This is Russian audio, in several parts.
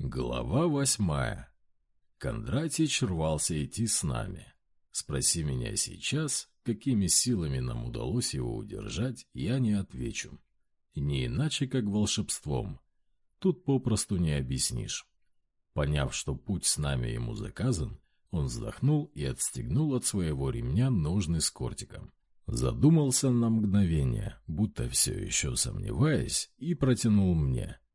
Глава восьмая. Кондратич рвался идти с нами. Спроси меня сейчас, какими силами нам удалось его удержать, я не отвечу. Не иначе, как волшебством. Тут попросту не объяснишь. Поняв, что путь с нами ему заказан, он вздохнул и отстегнул от своего ремня ножны с кортиком. Задумался на мгновение, будто все еще сомневаясь, и протянул мне —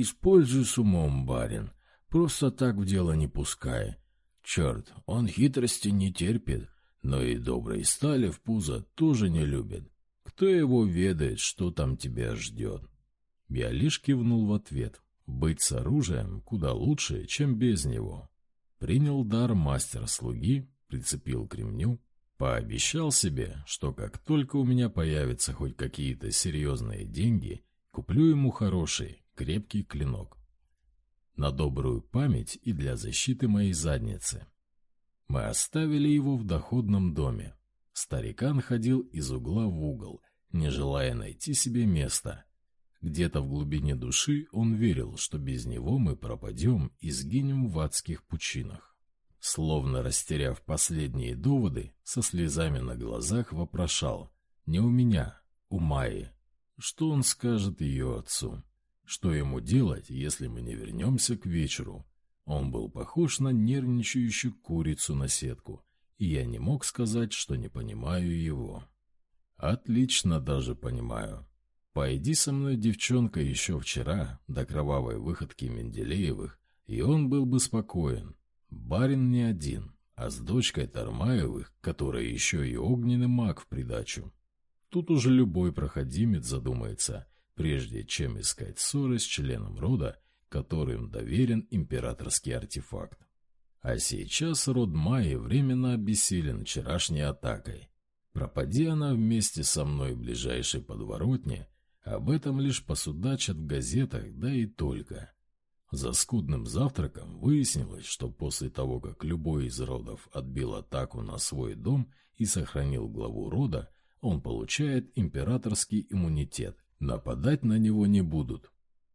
Используй с умом, барин. Просто так в дело не пускай. Черт, он хитрости не терпит, но и доброй стали в пузо тоже не любит. Кто его ведает, что там тебя ждет? Я лишь кивнул в ответ. Быть с оружием куда лучше, чем без него. Принял дар мастер-слуги, прицепил к ремню, пообещал себе, что как только у меня появятся хоть какие-то серьезные деньги, куплю ему хороший, крепкий клинок. На добрую память и для защиты моей задницы. Мы оставили его в доходном доме. Старикан ходил из угла в угол, не желая найти себе места. Где-то в глубине души он верил, что без него мы пропадем и сгинем в адских пучинах. Словно растеряв последние доводы, со слезами на глазах вопрошал «Не у меня, у Майи». Что он скажет ее отцу? Что ему делать, если мы не вернемся к вечеру? Он был похож на нервничающую курицу на сетку, и я не мог сказать, что не понимаю его. Отлично даже понимаю. Пойди со мной, девчонка, еще вчера, до кровавой выходки Менделеевых, и он был бы спокоен. Барин не один, а с дочкой Тармаевых, которая еще и огненный маг в придачу. Тут уже любой проходимец задумается — прежде чем искать ссоры с членом рода, которым доверен императорский артефакт. А сейчас род Майи временно обессилен вчерашней атакой. Пропади она вместе со мной в ближайшей подворотне, об этом лишь посудачат в газетах, да и только. За скудным завтраком выяснилось, что после того, как любой из родов отбил атаку на свой дом и сохранил главу рода, он получает императорский иммунитет Нападать на него не будут.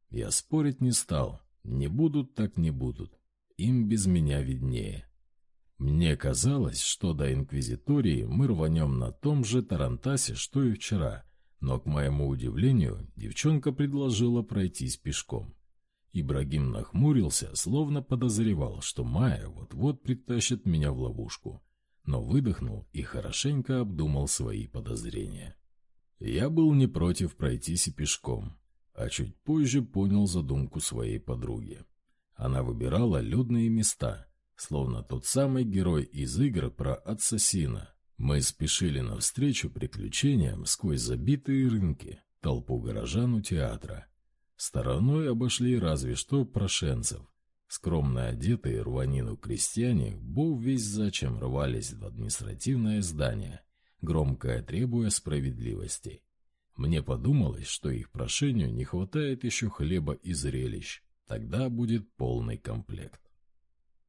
Я спорить не стал. Не будут, так не будут. Им без меня виднее. Мне казалось, что до Инквизитории мы рванем на том же Тарантасе, что и вчера, но, к моему удивлению, девчонка предложила пройтись пешком. Ибрагим нахмурился, словно подозревал, что Майя вот-вот притащит меня в ловушку, но выдохнул и хорошенько обдумал свои подозрения. Я был не против пройтись и пешком, а чуть позже понял задумку своей подруги. Она выбирала людные места, словно тот самый герой из игр про ассасина. Мы спешили навстречу приключениям сквозь забитые рынки, толпу горожан у театра. Стороной обошли разве что прошенцев. Скромно одетые рванину крестьяне, бог весь зачем рвались в административное здание – громко требуя справедливости. Мне подумалось, что их прошению не хватает еще хлеба и зрелищ. Тогда будет полный комплект.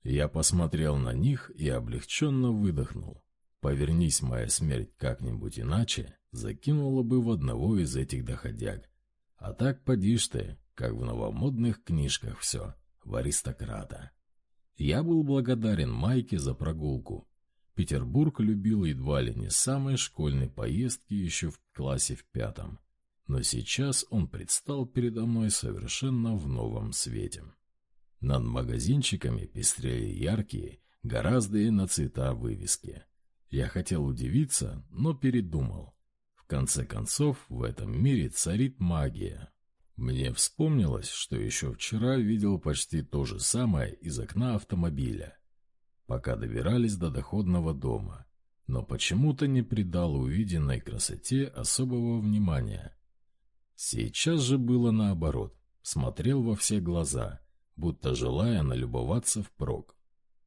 Я посмотрел на них и облегченно выдохнул. Повернись моя смерть как-нибудь иначе, закинула бы в одного из этих доходяг. А так подишь ты, как в новомодных книжках все, в аристократа. Я был благодарен Майке за прогулку, Петербург любил едва ли не самые школьные поездки еще в классе в пятом. Но сейчас он предстал передо мной совершенно в новом свете. Над магазинчиками пестрели яркие, гораздо на цвета вывески. Я хотел удивиться, но передумал. В конце концов, в этом мире царит магия. Мне вспомнилось, что еще вчера видел почти то же самое из окна автомобиля пока добирались до доходного дома, но почему-то не придал увиденной красоте особого внимания. Сейчас же было наоборот, смотрел во все глаза, будто желая налюбоваться впрок.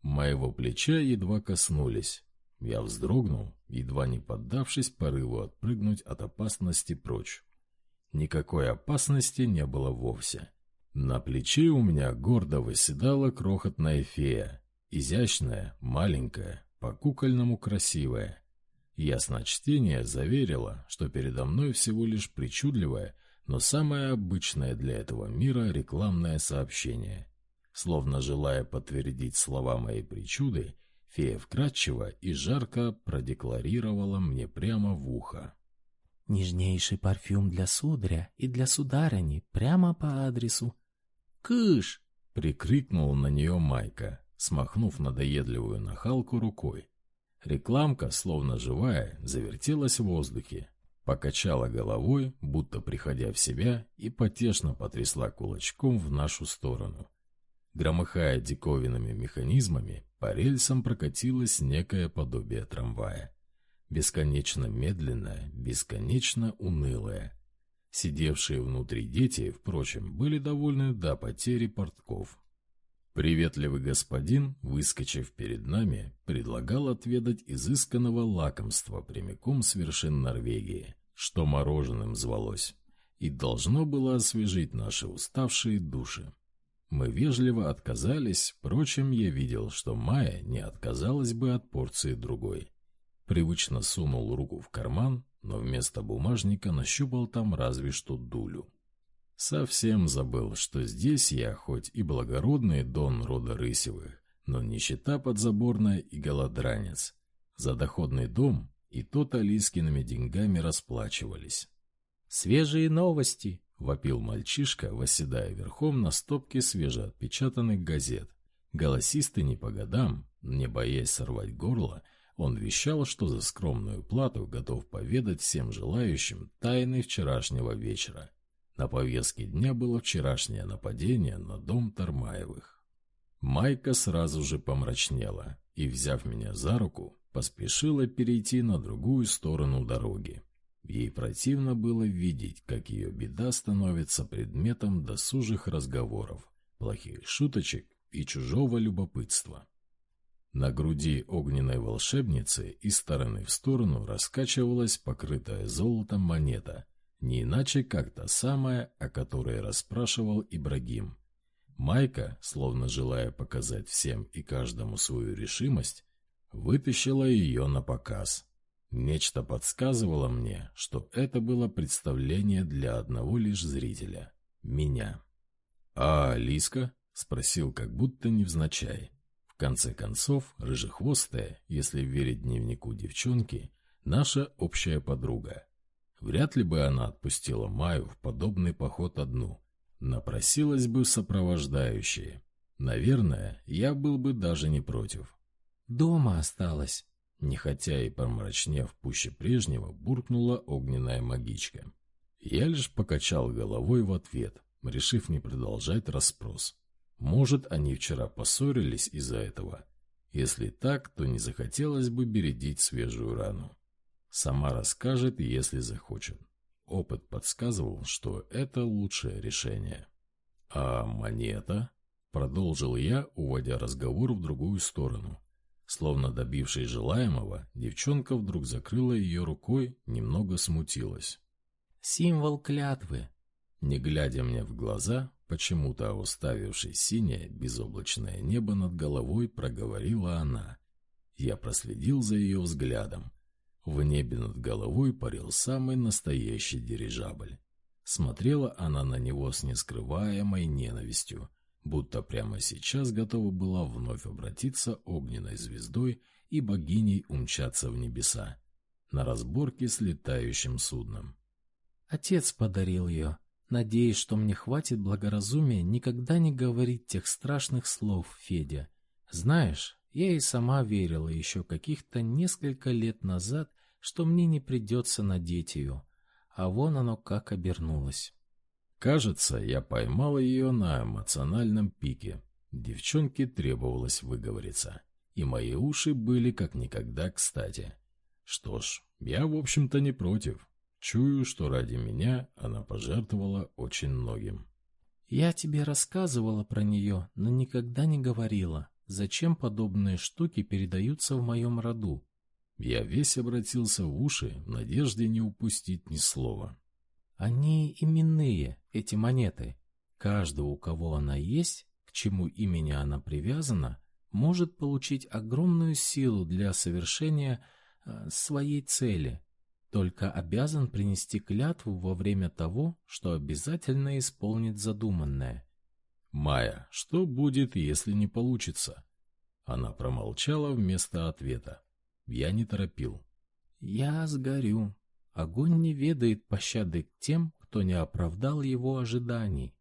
Моего плеча едва коснулись. Я вздрогнул, едва не поддавшись порыву отпрыгнуть от опасности прочь. Никакой опасности не было вовсе. На плече у меня гордо выседала крохотная фея, Изящная, маленькая, по-кукольному красивая. Ясночтение заверило, что передо мной всего лишь причудливое, но самое обычное для этого мира рекламное сообщение. Словно желая подтвердить слова моей причуды, фея вкратчиво и жарко продекларировала мне прямо в ухо. «Нежнейший парфюм для сударя и для сударыни, прямо по адресу». «Кыш!» — прикрикнул на нее Майка, смахнув надоедливую нахалку рукой. Рекламка, словно живая, завертелась в воздухе, покачала головой, будто приходя в себя, и потешно потрясла кулачком в нашу сторону. Громыхая диковинными механизмами, по рельсам прокатилось некое подобие трамвая. Бесконечно медленное, бесконечно унылое. Сидевшие внутри дети, впрочем, были довольны до потери портков. Приветливый господин, выскочив перед нами, предлагал отведать изысканного лакомства прямиком с вершин Норвегии, что мороженым звалось, и должно было освежить наши уставшие души. Мы вежливо отказались, впрочем, я видел, что Майя не отказалась бы от порции другой. Привычно сунул руку в карман, но вместо бумажника нащупал там разве что дулю. Совсем забыл, что здесь я хоть и благородный дон рода Рысевых, но нищета подзаборная и голодранец. За доходный дом и тот Алискиными деньгами расплачивались. «Свежие новости!» — вопил мальчишка, восседая верхом на стопке свежеотпечатанных газет. Голосистый не по годам, не боясь сорвать горло, он вещал, что за скромную плату готов поведать всем желающим тайны вчерашнего вечера. На повестке дня было вчерашнее нападение на дом Тармаевых. Майка сразу же помрачнела и, взяв меня за руку, поспешила перейти на другую сторону дороги. Ей противно было видеть, как ее беда становится предметом досужих разговоров, плохих шуточек и чужого любопытства. На груди огненной волшебницы из стороны в сторону раскачивалась покрытая золотом монета — не иначе как та самая, о которой расспрашивал Ибрагим. Майка, словно желая показать всем и каждому свою решимость, вытащила ее на показ. Нечто подсказывало мне, что это было представление для одного лишь зрителя — меня. «А Лиска?» — спросил как будто невзначай. В конце концов, рыжехвостая, если верить дневнику девчонки, наша общая подруга. Вряд ли бы она отпустила Маю в подобный поход одну. Напросилась бы сопровождающие. Наверное, я был бы даже не против. «Дома осталась», — нехотя и помрачнев пуще прежнего, буркнула огненная магичка. Я лишь покачал головой в ответ, решив не продолжать расспрос. Может, они вчера поссорились из-за этого. Если так, то не захотелось бы бередить свежую рану. Сама расскажет, если захочет. Опыт подсказывал, что это лучшее решение. «А монета?» — продолжил я, уводя разговор в другую сторону. Словно добившись желаемого, девчонка вдруг закрыла ее рукой, немного смутилась. «Символ клятвы!» Не глядя мне в глаза, почему-то уставившись синее, безоблачное небо над головой, проговорила она. Я проследил за ее взглядом. В небе над головой парил самый настоящий дирижабль. Смотрела она на него с нескрываемой ненавистью, будто прямо сейчас готова была вновь обратиться огненной звездой и богиней умчаться в небеса, на разборке с летающим судном. Отец подарил ее, надеясь, что мне хватит благоразумия никогда не говорить тех страшных слов, Федя. Знаешь, я и сама верила еще каких-то несколько лет назад, что мне не придется надеть ее, а вон оно как обернулось. Кажется, я поймал ее на эмоциональном пике. Девчонке требовалось выговориться, и мои уши были как никогда кстати. Что ж, я, в общем-то, не против. Чую, что ради меня она пожертвовала очень многим. Я тебе рассказывала про нее, но никогда не говорила, зачем подобные штуки передаются в моем роду. Я весь обратился в уши в надежде не упустить ни слова. Они именные, эти монеты. Каждый, у кого она есть, к чему имени она привязана, может получить огромную силу для совершения э, своей цели, только обязан принести клятву во время того, что обязательно исполнит задуманное. «Майя, что будет, если не получится?» Она промолчала вместо ответа. Я не торопил. «Я сгорю. Огонь не ведает пощады к тем, кто не оправдал его ожиданий».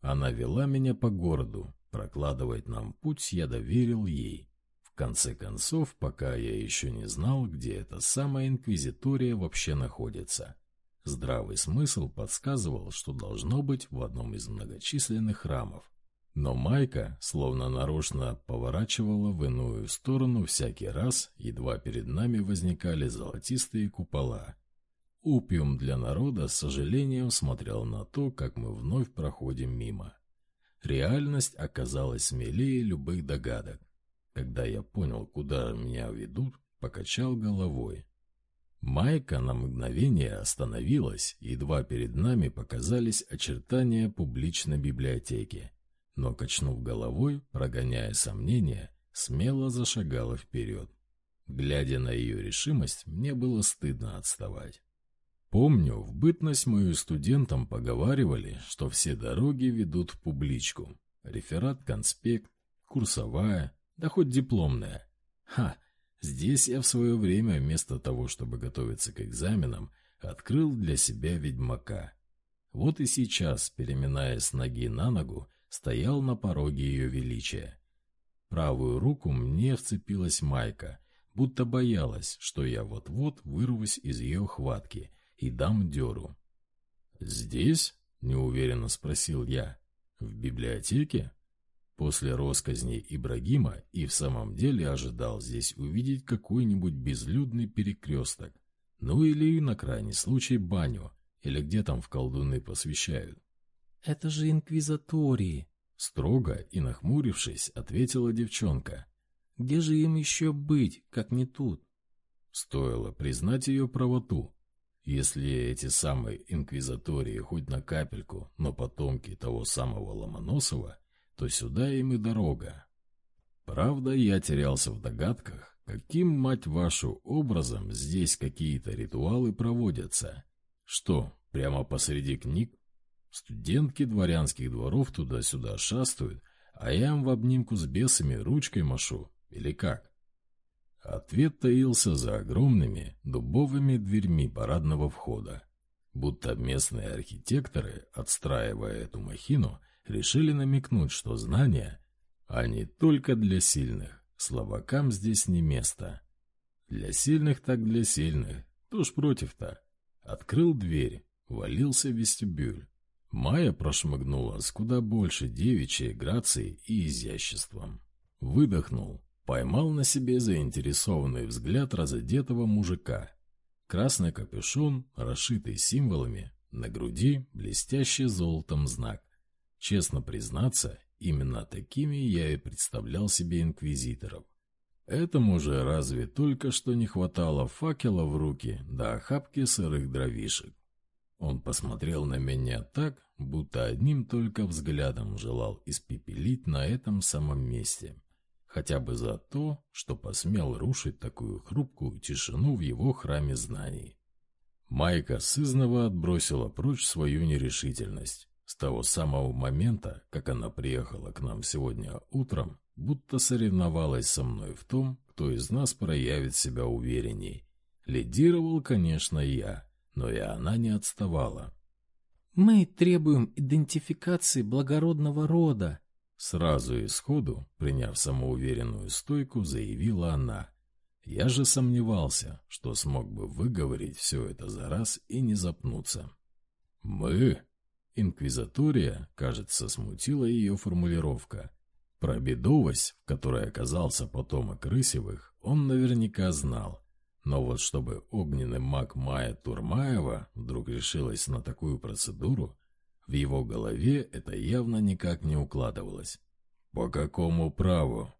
Она вела меня по городу. Прокладывать нам путь я доверил ей. В конце концов, пока я еще не знал, где эта самая инквизитория вообще находится. Здравый смысл подсказывал, что должно быть в одном из многочисленных храмов. Но Майка словно нарочно поворачивала в иную сторону всякий раз, едва перед нами возникали золотистые купола. Упиум для народа с сожалением смотрел на то, как мы вновь проходим мимо. Реальность оказалась смелее любых догадок. Когда я понял, куда меня ведут, покачал головой. Майка на мгновение остановилась, едва перед нами показались очертания публичной библиотеки, но, качнув головой, прогоняя сомнения, смело зашагала вперед. Глядя на ее решимость, мне было стыдно отставать. Помню, в бытность мою студентам поговаривали, что все дороги ведут в публичку. Реферат, конспект, курсовая, да хоть дипломная. Ха! Здесь я в свое время, вместо того, чтобы готовиться к экзаменам, открыл для себя ведьмака. Вот и сейчас, переминаясь с ноги на ногу, стоял на пороге ее величия. Правую руку мне вцепилась майка, будто боялась, что я вот-вот вырвусь из ее хватки и дам дёру. «Здесь?» — неуверенно спросил я. «В библиотеке?» После росказней Ибрагима и в самом деле ожидал здесь увидеть какой-нибудь безлюдный перекресток. Ну или, на крайний случай, баню. Или где там в колдуны посвящают. «Это же инквизатории!» Строго и нахмурившись, ответила девчонка. «Где же им еще быть, как не тут?» Стоило признать ее правоту. Если эти самые инквизатории хоть на капельку, но потомки того самого Ломоносова, то сюда им и дорога. Правда, я терялся в догадках, каким, мать вашу, образом здесь какие-то ритуалы проводятся. Что, прямо посреди книг? Студентки дворянских дворов туда-сюда шастают, а я им в обнимку с бесами ручкой машу, или как? Ответ таился за огромными дубовыми дверьми парадного входа. Будто местные архитекторы, отстраивая эту махину, решили намекнуть, что знания, они только для сильных, слабакам здесь не место. Для сильных так для сильных, кто ж против-то? Открыл дверь, валился вестибюль. Майя прошмыгнула с куда больше девичьей грацией и изяществом. Выдохнул, поймал на себе заинтересованный взгляд разодетого мужика. Красный капюшон, расшитый символами, на груди блестящий золотом знак. Честно признаться, именно такими я и представлял себе инквизиторов. Этому же разве только что не хватало факела в руки да охапки сырых дровишек. Он посмотрел на меня так, будто одним только взглядом желал испепелить на этом самом месте. Хотя бы за то, что посмел рушить такую хрупкую тишину в его храме знаний. Майка сызново отбросила прочь свою нерешительность. С того самого момента, как она приехала к нам сегодня утром, будто соревновалась со мной в том, кто из нас проявит себя уверенней. Лидировал, конечно, я, но и она не отставала. «Мы требуем идентификации благородного рода», Сразу и сходу, приняв самоуверенную стойку, заявила она. Я же сомневался, что смог бы выговорить все это за раз и не запнуться. «Мы?» Инквизатория, кажется, смутила ее формулировка. Про бедовость, в которой оказался потомок Рысевых, он наверняка знал. Но вот чтобы огненный маг Майя Турмаева вдруг решилась на такую процедуру, в его голове это явно никак не укладывалось. «По какому праву?»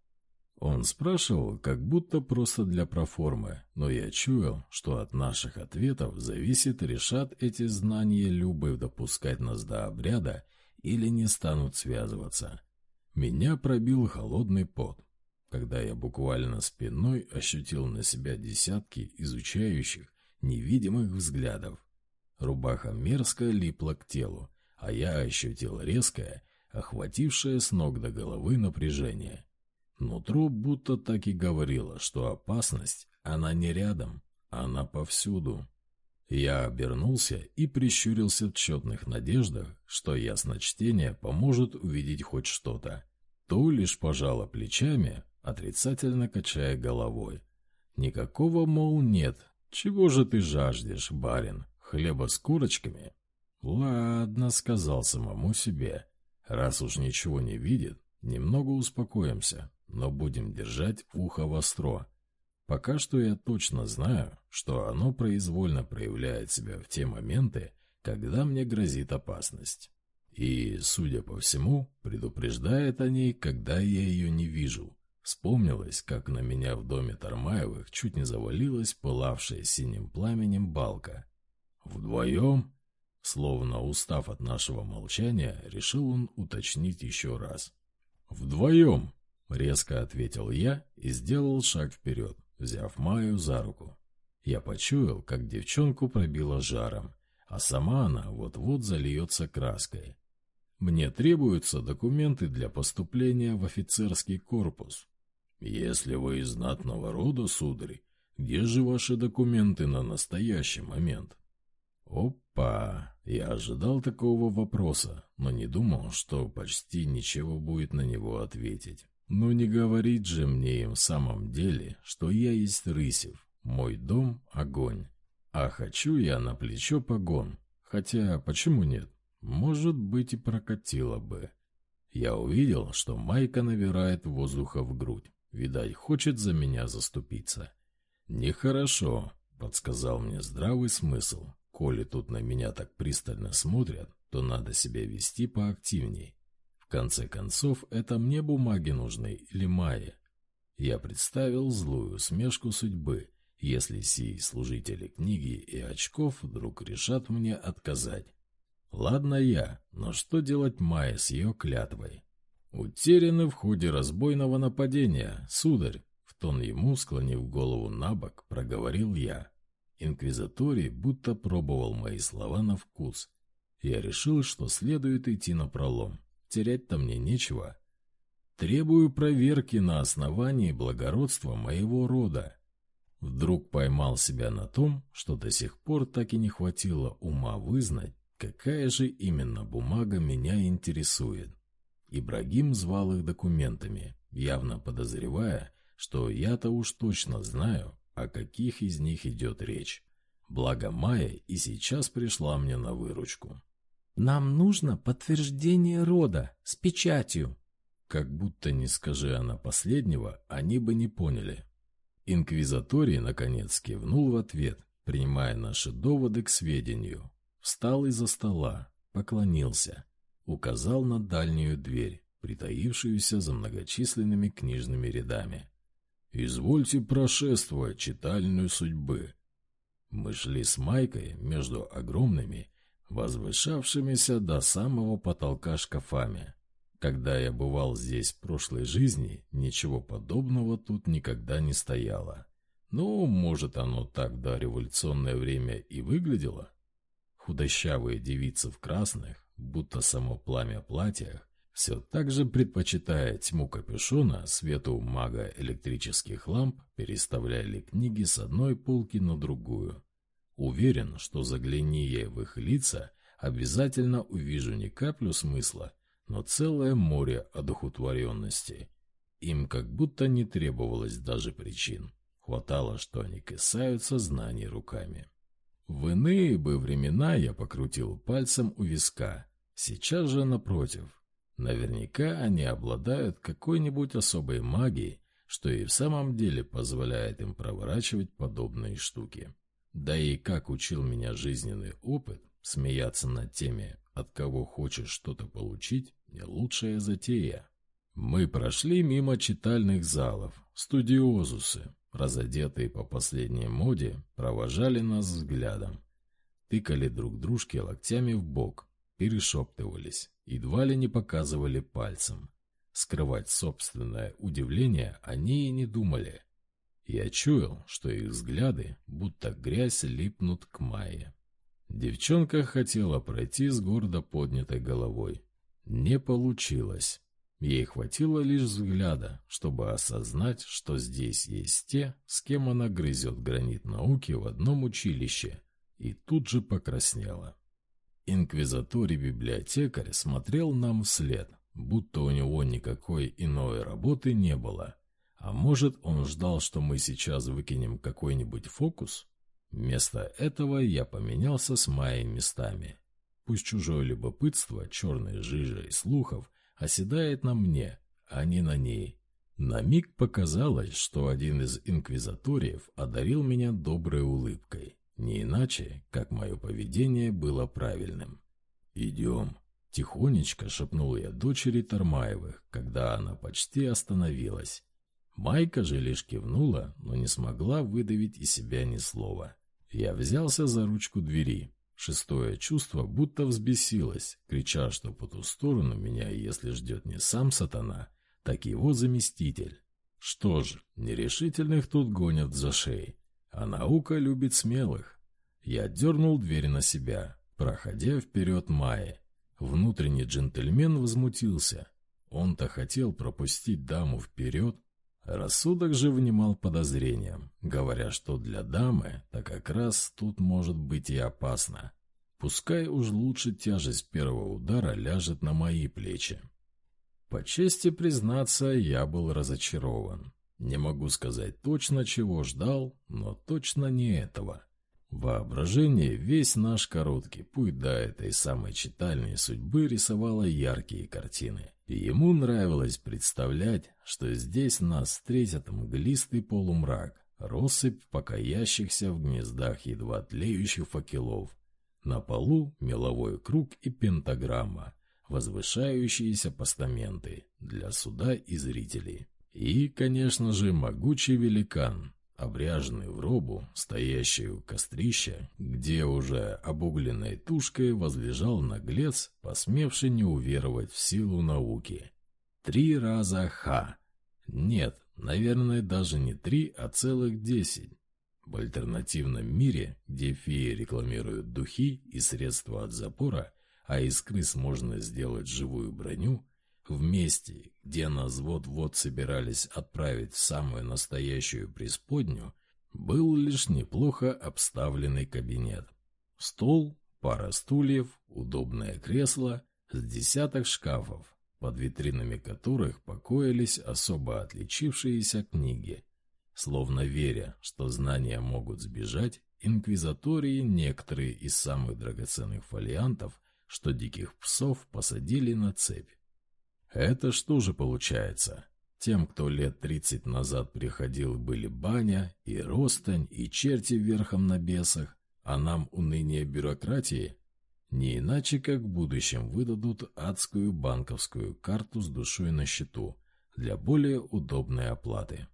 Он спрашивал, как будто просто для проформы, но я чуял, что от наших ответов зависит, решат эти знания Любы допускать нас до обряда или не станут связываться. Меня пробил холодный пот, когда я буквально спиной ощутил на себя десятки изучающих, невидимых взглядов. Рубаха мерзко липла к телу, а я ощутил резкое, охватившее с ног до головы напряжение. Нутро будто так и говорило, что опасность, она не рядом, она повсюду. Я обернулся и прищурился в тщетных надеждах, что ясночтение поможет увидеть хоть что-то. То лишь пожала плечами, отрицательно качая головой. Никакого, мол, нет. Чего же ты жаждешь, барин? Хлеба с курочками? Ладно, сказал самому себе. Раз уж ничего не видит, немного успокоимся, но будем держать ухо востро. Пока что я точно знаю, что оно произвольно проявляет себя в те моменты, когда мне грозит опасность. И, судя по всему, предупреждает о ней, когда я ее не вижу. Вспомнилось, как на меня в доме Тармаевых чуть не завалилась пылавшая синим пламенем балка. Вдвоем, словно устав от нашего молчания, решил он уточнить еще раз. «Вдвоем!» — резко ответил я и сделал шаг вперед взяв Маю за руку. Я почуял, как девчонку пробило жаром, а сама она вот-вот зальется краской. Мне требуются документы для поступления в офицерский корпус. Если вы из знатного рода, сударь, где же ваши документы на настоящий момент? Опа! Я ожидал такого вопроса, но не думал, что почти ничего будет на него ответить. Но не говорить же мне им в самом деле, что я есть Рысев, мой дом — огонь. А хочу я на плечо погон. Хотя, почему нет? Может быть, и прокатило бы. Я увидел, что Майка набирает воздуха в грудь. Видать, хочет за меня заступиться. «Нехорошо», — подсказал мне здравый смысл. «Коли тут на меня так пристально смотрят, то надо себя вести поактивней конце концов, это мне бумаги нужны или Майе? Я представил злую усмешку судьбы, если сии служители книги и очков вдруг решат мне отказать. Ладно я, но что делать Майе с ее клятвой? Утеряны в ходе разбойного нападения, сударь, в тон ему, склонив голову на бок, проговорил я. Инквизаторий будто пробовал мои слова на вкус. Я решил, что следует идти на пролом терять-то мне нечего. Требую проверки на основании благородства моего рода. Вдруг поймал себя на том, что до сих пор так и не хватило ума вызнать, какая же именно бумага меня интересует. Ибрагим звал их документами, явно подозревая, что я-то уж точно знаю, о каких из них идет речь. Благо Майя и сейчас пришла мне на выручку. Нам нужно подтверждение рода с печатью. Как будто не скажи она последнего, они бы не поняли. Инквизаторий, наконец, кивнул в ответ, принимая наши доводы к сведению. Встал из-за стола, поклонился, указал на дальнюю дверь, притаившуюся за многочисленными книжными рядами. «Извольте прошествовать читальную судьбы». Мы шли с Майкой между огромными возвышавшимися до самого потолка шкафами. Когда я бывал здесь в прошлой жизни, ничего подобного тут никогда не стояло. Ну, может, оно так до революционное время и выглядело? Худощавые девицы в красных, будто само пламя платьях, все так же предпочитая тьму капюшона свету мага электрических ламп, переставляли книги с одной полки на другую. Уверен, что загляни я в их лица, обязательно увижу не каплю смысла, но целое море одухотворенности. Им как будто не требовалось даже причин. Хватало, что они касаются знаний руками. В иные бы времена я покрутил пальцем у виска. Сейчас же напротив. Наверняка они обладают какой-нибудь особой магией, что и в самом деле позволяет им проворачивать подобные штуки. Да и как учил меня жизненный опыт, смеяться над теми, от кого хочешь что-то получить, не лучшая затея. Мы прошли мимо читальных залов, студиозусы, разодетые по последней моде, провожали нас взглядом. Тыкали друг дружке локтями в бок, перешептывались, едва ли не показывали пальцем. Скрывать собственное удивление они и не думали. Я чуял, что их взгляды, будто грязь, липнут к Майе. Девчонка хотела пройти с гордо поднятой головой. Не получилось. Ей хватило лишь взгляда, чтобы осознать, что здесь есть те, с кем она грызет гранит науки в одном училище, и тут же покраснела. Инквизаторий-библиотекарь смотрел нам вслед, будто у него никакой иной работы не было. А может, он ждал, что мы сейчас выкинем какой-нибудь фокус? Вместо этого я поменялся с Майей местами. Пусть чужое любопытство, черной жижей слухов, оседает на мне, а не на ней. На миг показалось, что один из инквизаториев одарил меня доброй улыбкой. Не иначе, как мое поведение было правильным. «Идем», — тихонечко шепнул я дочери Тармаевых, когда она почти остановилась. Майка же лишь кивнула, но не смогла выдавить из себя ни слова. Я взялся за ручку двери. Шестое чувство будто взбесилось, крича, что по ту сторону меня, если ждет не сам сатана, так его заместитель. Что ж, нерешительных тут гонят за шеей. А наука любит смелых. Я дернул дверь на себя, проходя вперед Майи. Внутренний джентльмен возмутился. Он-то хотел пропустить даму вперед. Рассудок же внимал подозрением, говоря, что для дамы так как раз тут может быть и опасно. Пускай уж лучше тяжесть первого удара ляжет на мои плечи. По чести признаться, я был разочарован. Не могу сказать точно, чего ждал, но точно не этого. Воображение весь наш короткий путь до этой самой читальной судьбы рисовало яркие картины. И ему нравилось представлять, что здесь нас встретит мглистый полумрак, россыпь покоящихся в гнездах едва тлеющих факелов. На полу меловой круг и пентаграмма, возвышающиеся постаменты для суда и зрителей. И, конечно же, могучий великан, обряженный в робу, стоящий у кострища, где уже обугленной тушкой возлежал наглец, посмевший не уверовать в силу науки. Три раза ха. Нет, наверное, даже не три, а целых десять. В альтернативном мире, где феи рекламируют духи и средства от запора, а из крыс можно сделать живую броню, в месте, где нас вот-вот собирались отправить в самую настоящую преисподнюю, был лишь неплохо обставленный кабинет. Стол, пара стульев, удобное кресло, с десяток шкафов, под витринами которых покоились особо отличившиеся книги. Словно веря, что знания могут сбежать, инквизатории некоторые из самых драгоценных фолиантов, что диких псов посадили на цепь. Это что же получается? Тем, кто лет тридцать назад приходил, были баня и ростань, и черти верхом на бесах, а нам уныние бюрократии? Не иначе, как в будущем выдадут адскую банковскую карту с душой на счету для более удобной оплаты.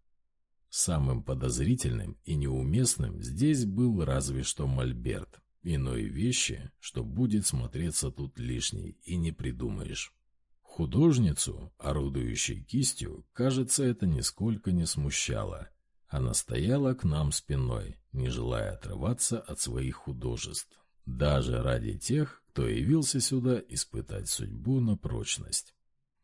Самым подозрительным и неуместным здесь был разве что мольберт. Иной вещи, что будет смотреться тут лишней, и не придумаешь. Художницу, орудующей кистью, кажется, это нисколько не смущало. Она стояла к нам спиной, не желая отрываться от своих художеств. Даже ради тех, кто явился сюда испытать судьбу на прочность.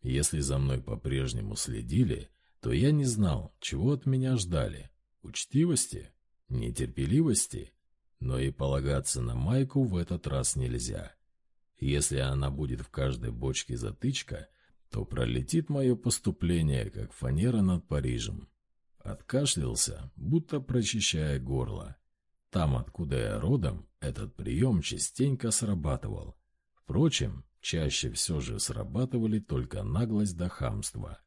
Если за мной по-прежнему следили, то я не знал, чего от меня ждали. Учтивости? Нетерпеливости? Но и полагаться на Майку в этот раз нельзя. Если она будет в каждой бочке затычка, то пролетит мое поступление, как фанера над Парижем. Откашлялся, будто прочищая горло. Там, откуда я родом, этот прием частенько срабатывал. Впрочем, чаще все же срабатывали только наглость да хамство.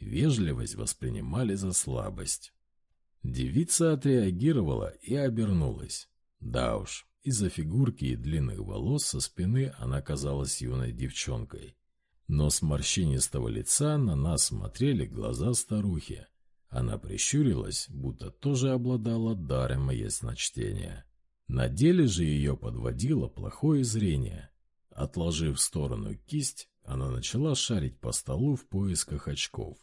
Вежливость воспринимали за слабость. Девица отреагировала и обернулась. Да уж, из-за фигурки и длинных волос со спины она казалась юной девчонкой. Но с морщинистого лица на нас смотрели глаза старухи. Она прищурилась, будто тоже обладала даром ясночтения. На деле же ее подводило плохое зрение. Отложив в сторону кисть, она начала шарить по столу в поисках очков.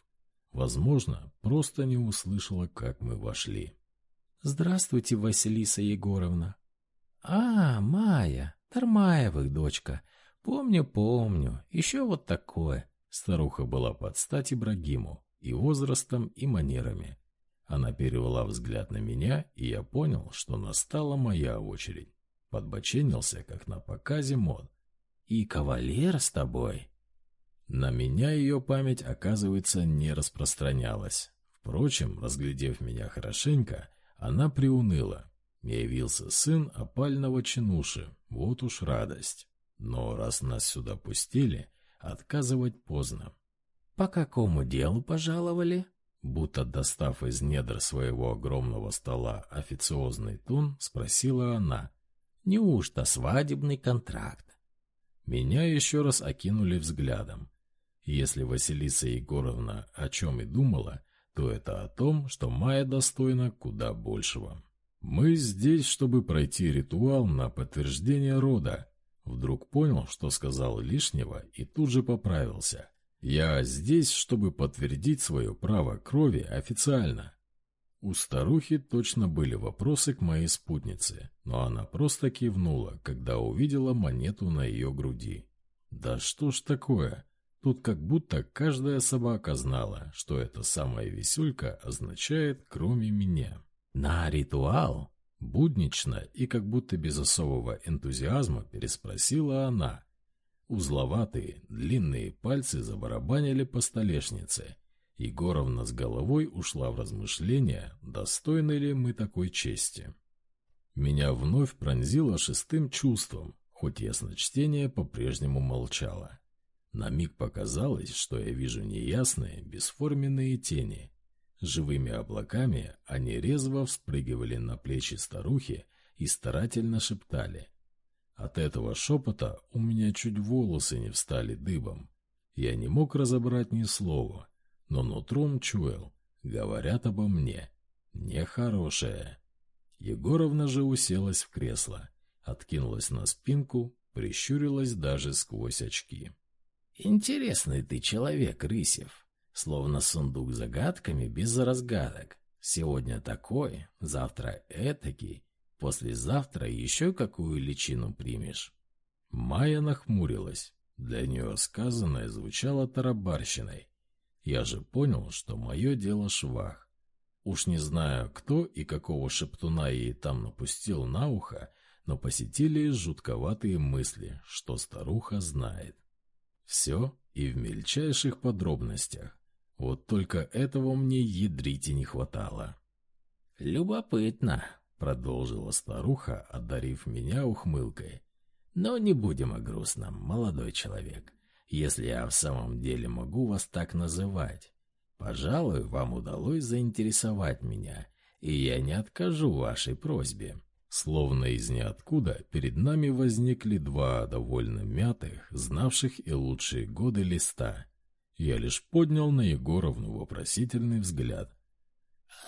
Возможно, просто не услышала, как мы вошли. «Здравствуйте, Василиса Егоровна!» «А, Майя, Тармаевых дочка. Помню, помню. Еще вот такое. Старуха была под стать Ибрагиму и возрастом, и манерами. Она перевела взгляд на меня, и я понял, что настала моя очередь. Подбоченился, как на показе мод. «И кавалер с тобой?» На меня ее память, оказывается, не распространялась. Впрочем, разглядев меня хорошенько, она приуныла. Явился сын опального чинуши, вот уж радость. Но раз нас сюда пустили, отказывать поздно. «По какому делу пожаловали?» Будто достав из недр своего огромного стола официозный тон, спросила она. «Неужто свадебный контракт?» Меня еще раз окинули взглядом. Если Василиса Егоровна о чем и думала, то это о том, что Майя достойна куда большего. «Мы здесь, чтобы пройти ритуал на подтверждение рода». Вдруг понял, что сказал лишнего, и тут же поправился. «Я здесь, чтобы подтвердить свое право крови официально». У старухи точно были вопросы к моей спутнице, но она просто кивнула, когда увидела монету на ее груди. «Да что ж такое?» Тут как будто каждая собака знала, что эта самая висюлька означает «кроме меня». «На ритуал?» Буднично и как будто без особого энтузиазма переспросила она. Узловатые, длинные пальцы забарабанили по столешнице. Егоровна с головой ушла в размышления, достойны ли мы такой чести. Меня вновь пронзило шестым чувством, хоть ясночтение по-прежнему молчало. На миг показалось, что я вижу неясные, бесформенные тени. Живыми облаками они резво вспрыгивали на плечи старухи и старательно шептали. От этого шепота у меня чуть волосы не встали дыбом. Я не мог разобрать ни слова, но нутром чуял. Говорят обо мне. Нехорошее. Егоровна же уселась в кресло, откинулась на спинку, прищурилась даже сквозь очки. Интересный ты человек, Рысев. Словно сундук загадками без разгадок. Сегодня такой, завтра этакий, послезавтра еще какую личину примешь. Майя нахмурилась. Для нее сказанное звучало тарабарщиной. Я же понял, что мое дело швах. Уж не знаю, кто и какого шептуна ей там напустил на ухо, но посетили жутковатые мысли, что старуха знает. Все и в мельчайших подробностях. Вот только этого мне ядрите не хватало. «Любопытно», — продолжила старуха, одарив меня ухмылкой. «Но не будем о грустном, молодой человек, если я в самом деле могу вас так называть. Пожалуй, вам удалось заинтересовать меня, и я не откажу вашей просьбе. Словно из ниоткуда перед нами возникли два довольно мятых, знавших и лучшие годы листа. Я лишь поднял на Егоровну вопросительный взгляд.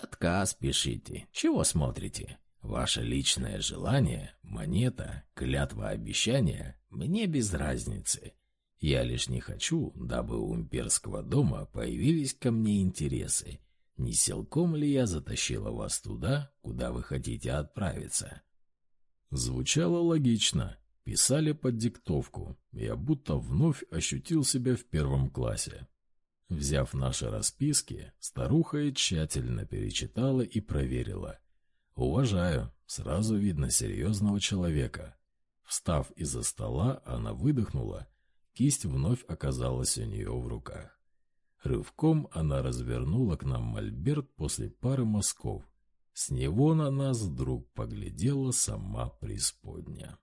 «Отказ пишите. Чего смотрите? Ваше личное желание, монета, клятва обещания — мне без разницы. Я лишь не хочу, дабы у имперского дома появились ко мне интересы, не силком ли я затащила вас туда, куда вы хотите отправиться? Звучало логично. Писали под диктовку. Я будто вновь ощутил себя в первом классе. Взяв наши расписки, старуха и тщательно перечитала и проверила. «Уважаю. Сразу видно серьезного человека». Встав из-за стола, она выдохнула. Кисть вновь оказалась у нее в руках. Рывком она развернула к нам мольберт после пары мазков. С него на нас вдруг поглядела сама преисподня.